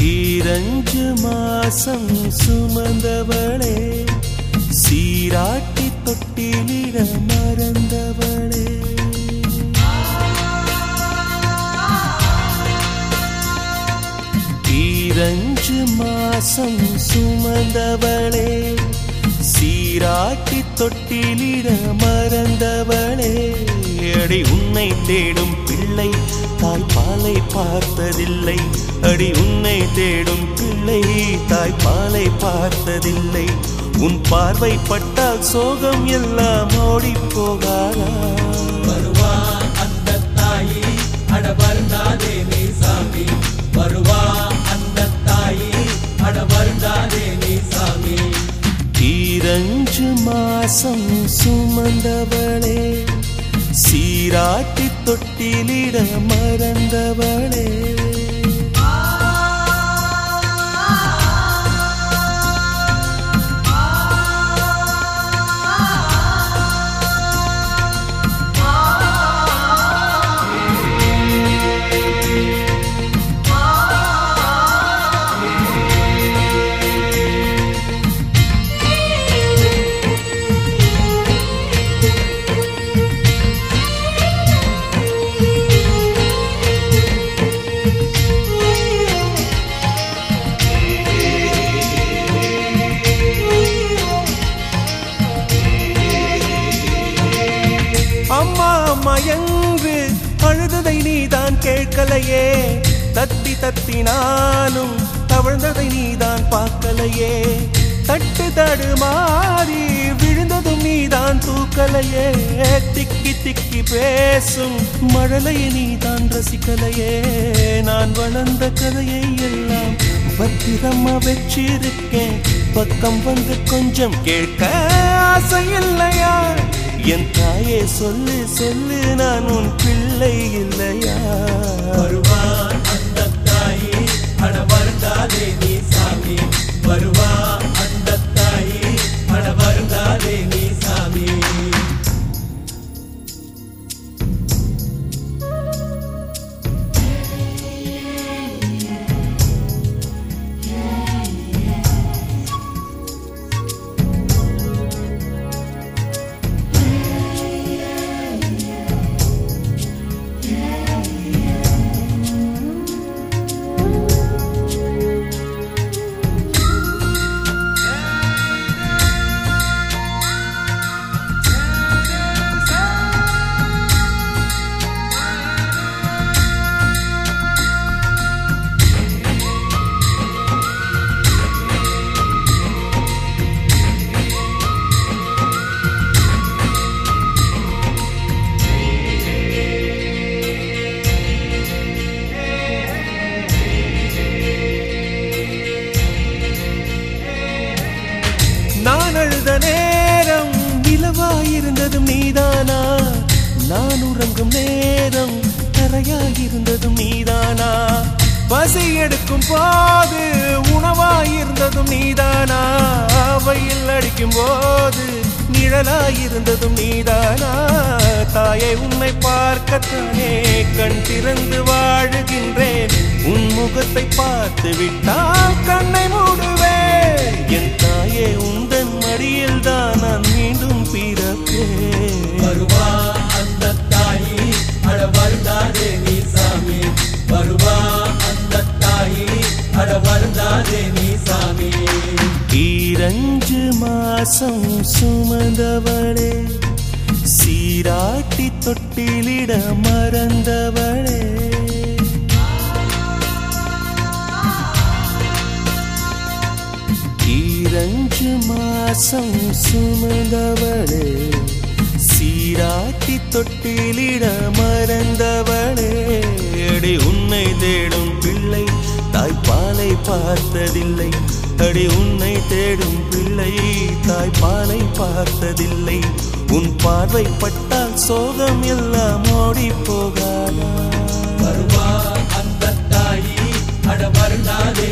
ஈரஞ்சு மாசம் சுமந்தவளே சீராட்டி தொட்டிலிட மறந்தவளே. ஈரஞ்சு மாசம் சுமந்தவளே சீராட்டி தொட்டிலிட மறந்தவளே. அடி உன்னை தேடும் பிள்ளை. தாய்ப்பாலை பார்த்ததில்லை. அடி உன்னை தேடும் பிள்ளை. தாய்ப்பாலை பார்த்ததில்லை. உன் பார்வை பட்டால் சோகம் எல்லாம் ஓடி போகாதா? வருவா அந்த தாயி. அட வருந்தாதே நீ சாமி. வருவா அந்த தாயி. அட வருந்தாதே நீ சாமி. ஈரஞ்சு மாசம் சுமந்தவளே நீராட்டி தொட்டிலிட மறந்தவளே. என்று அழுததை நீதான் கேட்கலையே? தத்தி தத்தி நானும் தவழ்ந்ததை நீதான் பார்க்கலையே. தட்டு தடுமாறி விழுந்ததும் நீதான் தூக்கலையே. திக்கி திக்கி பேசும் மழலையை நீதான் ரசிக்கலையே. நான் வளர்ந்த கதையை எல்லாம் பத்திரமா வச்சிருக்கேன் பக்கம் வந்து கொஞ்சம் கேட்க ஆசை இல்லையா? என் தாயே சொல்லு சொல்லு நான் உன் பிள்ளை இல்லையா? நான் உறங்கும் நேரம் கரையாயிருந்ததும் நீதானா? பசி எடுக்கும் போது உணவாயிருந்ததும் நீதானா? அவையில் அடிக்கும் போது நிழலாயிருந்ததும் நீதானா? தாயை உன்னை பார்க்கத்தானே கண் திறந்து வாழுகின்றேன். உன் முகத்தை பார்த்து விட்டால் கண்ணை மூடுவேன். என் தாயே உந்தன் மடியில் தான் நான் மீண்டும் பிறப்பேன். வருவா வருந்தாதே நீ சாமி. ஈரஞ்சு மாசம் சுமந்தவளே சீராட்டி தொட்டிலிட மறந்தவளே. ஈரஞ்சு மாசம் சுமந்தவளே சீராட்டி தொட்டிலிட மறந்தவளே. அடி உன்னை தேடும் பிள்ளை தாய்ப்பாலை பார்த்ததில்லை. அடி உன்னை தேடும் பிள்ளை. தாய்ப்பாலை பார்த்ததில்லை. உன் பார்வை பட்டால் சோகம் எல்லாம் ஓடி போகாதா? வருவா அந்த தாயி அட வருடாதே.